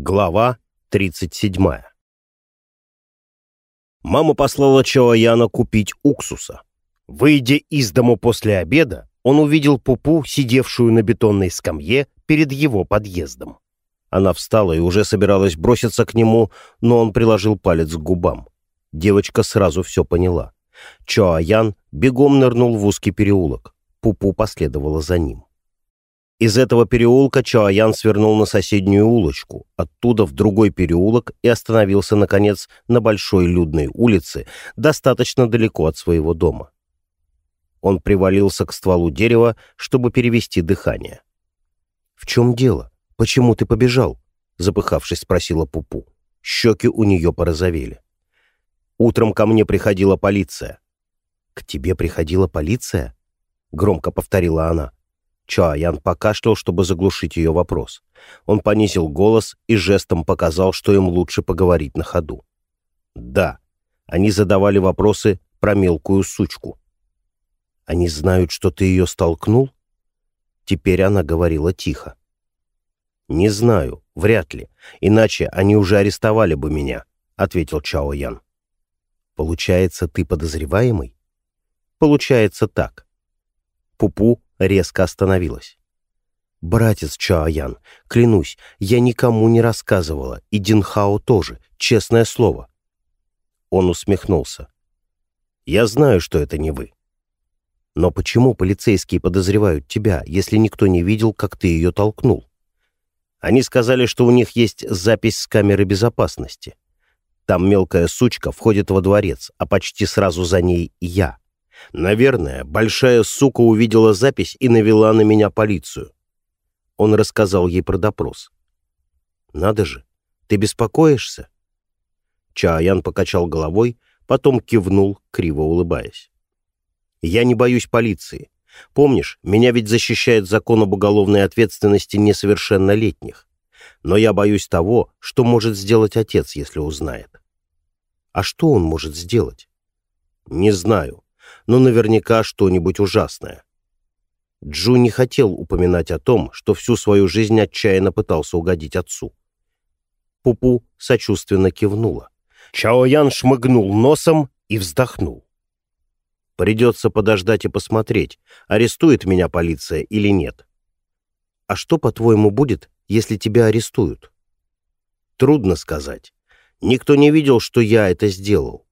Глава 37 Мама послала Чаояна купить уксуса. Выйдя из дому после обеда, он увидел Пупу, сидевшую на бетонной скамье перед его подъездом. Она встала и уже собиралась броситься к нему, но он приложил палец к губам. Девочка сразу все поняла. Чоаян бегом нырнул в узкий переулок. Пупу последовала за ним. Из этого переулка Чоаян свернул на соседнюю улочку, оттуда в другой переулок и остановился, наконец, на большой людной улице, достаточно далеко от своего дома. Он привалился к стволу дерева, чтобы перевести дыхание. «В чем дело? Почему ты побежал?» — запыхавшись, спросила Пупу. Щеки у нее порозовели. «Утром ко мне приходила полиция». «К тебе приходила полиция?» — громко повторила она. Чоаян покашлял, чтобы заглушить ее вопрос. Он понизил голос и жестом показал, что им лучше поговорить на ходу. «Да, они задавали вопросы про мелкую сучку». «Они знают, что ты ее столкнул?» Теперь она говорила тихо. «Не знаю, вряд ли, иначе они уже арестовали бы меня», — ответил Чао Ян. «Получается, ты подозреваемый?» «Получается так». Пупу резко остановилась. «Братец Чаоян, клянусь, я никому не рассказывала, и Динхао тоже, честное слово». Он усмехнулся. «Я знаю, что это не вы. Но почему полицейские подозревают тебя, если никто не видел, как ты ее толкнул? Они сказали, что у них есть запись с камеры безопасности. Там мелкая сучка входит во дворец, а почти сразу за ней я. Наверное, большая сука увидела запись и навела на меня полицию. Он рассказал ей про допрос. «Надо же, ты беспокоишься?» Чаян покачал головой, потом кивнул, криво улыбаясь. «Я не боюсь полиции. Помнишь, меня ведь защищает закон об уголовной ответственности несовершеннолетних. Но я боюсь того, что может сделать отец, если узнает». «А что он может сделать?» «Не знаю но наверняка что-нибудь ужасное. Джу не хотел упоминать о том, что всю свою жизнь отчаянно пытался угодить отцу. Пупу сочувственно кивнула. Чао Ян шмыгнул носом и вздохнул. «Придется подождать и посмотреть, арестует меня полиция или нет». «А что, по-твоему, будет, если тебя арестуют?» «Трудно сказать. Никто не видел, что я это сделал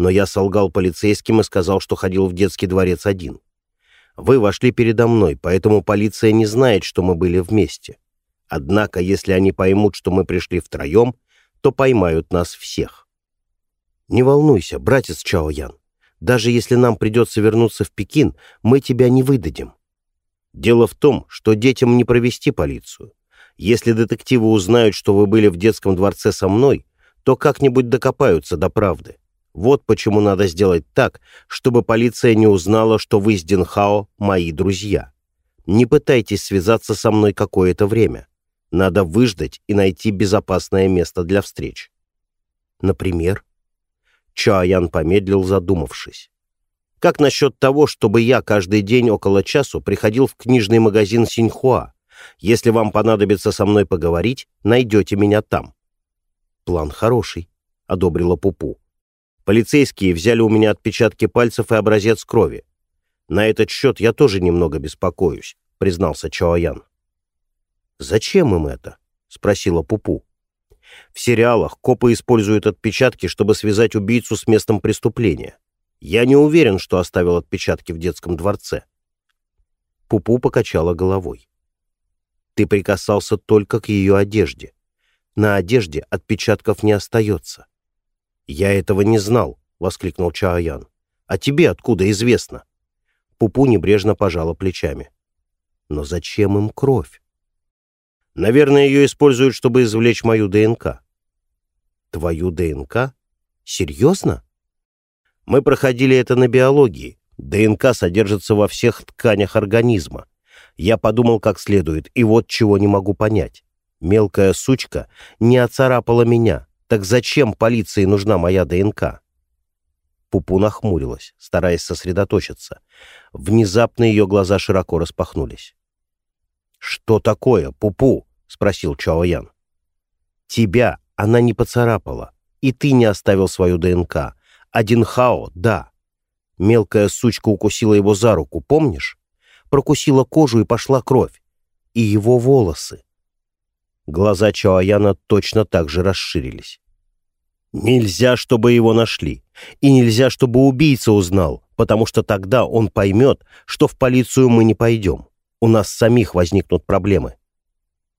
но я солгал полицейским и сказал, что ходил в детский дворец один. Вы вошли передо мной, поэтому полиция не знает, что мы были вместе. Однако, если они поймут, что мы пришли втроем, то поймают нас всех. Не волнуйся, братец Чао Ян. Даже если нам придется вернуться в Пекин, мы тебя не выдадим. Дело в том, что детям не провести полицию. Если детективы узнают, что вы были в детском дворце со мной, то как-нибудь докопаются до правды. Вот почему надо сделать так, чтобы полиция не узнала, что вы с Динхао мои друзья. Не пытайтесь связаться со мной какое-то время. Надо выждать и найти безопасное место для встреч. Например? Чаян помедлил, задумавшись. Как насчет того, чтобы я каждый день около часу приходил в книжный магазин Синьхуа? Если вам понадобится со мной поговорить, найдете меня там. План хороший, — одобрила Пупу. Полицейские взяли у меня отпечатки пальцев и образец крови. На этот счет я тоже немного беспокоюсь, признался Чоаян. Зачем им это? спросила Пупу. В сериалах копы используют отпечатки, чтобы связать убийцу с местом преступления. Я не уверен, что оставил отпечатки в детском дворце. Пупу покачала головой. Ты прикасался только к ее одежде. На одежде отпечатков не остается. «Я этого не знал», — воскликнул Чаоян. «А тебе откуда известно?» Пупу небрежно пожала плечами. «Но зачем им кровь?» «Наверное, ее используют, чтобы извлечь мою ДНК». «Твою ДНК? Серьезно?» «Мы проходили это на биологии. ДНК содержится во всех тканях организма. Я подумал как следует, и вот чего не могу понять. Мелкая сучка не оцарапала меня, так зачем полиции нужна моя ДНК? Пупу нахмурилась, стараясь сосредоточиться. Внезапно ее глаза широко распахнулись. «Что такое, Пупу?» — спросил Чао Ян. Тебя она не поцарапала, и ты не оставил свою ДНК. Один Хао, да. Мелкая сучка укусила его за руку, помнишь? Прокусила кожу и пошла кровь. И его волосы. Глаза Чоаяна точно так же расширились. Нельзя, чтобы его нашли. И нельзя, чтобы убийца узнал, потому что тогда он поймет, что в полицию мы не пойдем. У нас самих возникнут проблемы.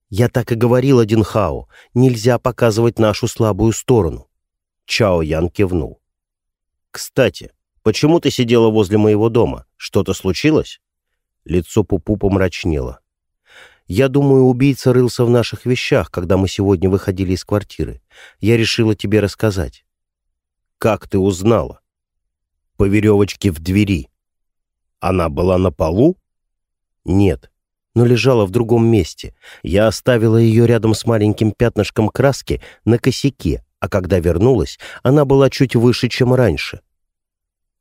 Я так и говорил один Хао, нельзя показывать нашу слабую сторону. Чао Ян кивнул. «Кстати, почему ты сидела возле моего дома? Что-то случилось?» Лицо Пупу помрачнело. «Я думаю, убийца рылся в наших вещах, когда мы сегодня выходили из квартиры. Я решила тебе рассказать». «Как ты узнала?» «По веревочке в двери». «Она была на полу?» «Нет но лежала в другом месте. Я оставила ее рядом с маленьким пятнышком краски на косяке, а когда вернулась, она была чуть выше, чем раньше.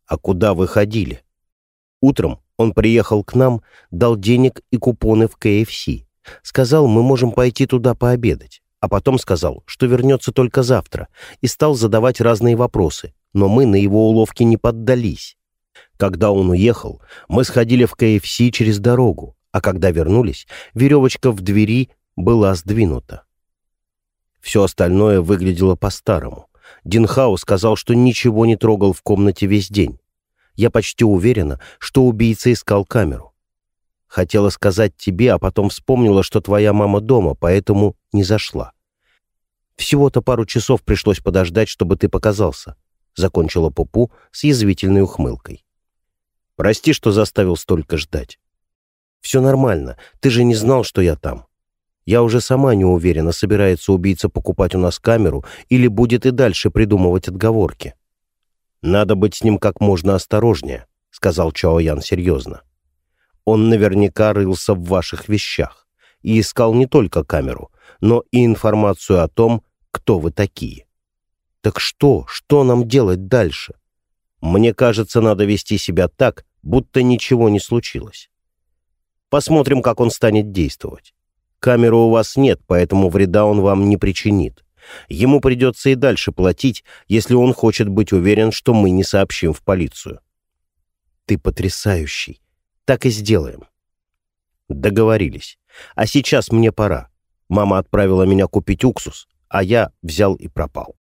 А куда вы ходили? Утром он приехал к нам, дал денег и купоны в КФС. Сказал, мы можем пойти туда пообедать. А потом сказал, что вернется только завтра, и стал задавать разные вопросы, но мы на его уловки не поддались. Когда он уехал, мы сходили в КФС через дорогу, а когда вернулись, веревочка в двери была сдвинута. Все остальное выглядело по-старому. Динхау сказал, что ничего не трогал в комнате весь день. Я почти уверена, что убийца искал камеру. Хотела сказать тебе, а потом вспомнила, что твоя мама дома, поэтому не зашла. Всего-то пару часов пришлось подождать, чтобы ты показался. Закончила Пупу с язвительной ухмылкой. Прости, что заставил столько ждать. «Все нормально. Ты же не знал, что я там. Я уже сама не уверена, собирается убийца покупать у нас камеру или будет и дальше придумывать отговорки». «Надо быть с ним как можно осторожнее», — сказал Чао Ян серьезно. «Он наверняка рылся в ваших вещах и искал не только камеру, но и информацию о том, кто вы такие. Так что, что нам делать дальше? Мне кажется, надо вести себя так, будто ничего не случилось. Посмотрим, как он станет действовать. Камеры у вас нет, поэтому вреда он вам не причинит. Ему придется и дальше платить, если он хочет быть уверен, что мы не сообщим в полицию. Ты потрясающий. Так и сделаем. Договорились. А сейчас мне пора. Мама отправила меня купить уксус, а я взял и пропал.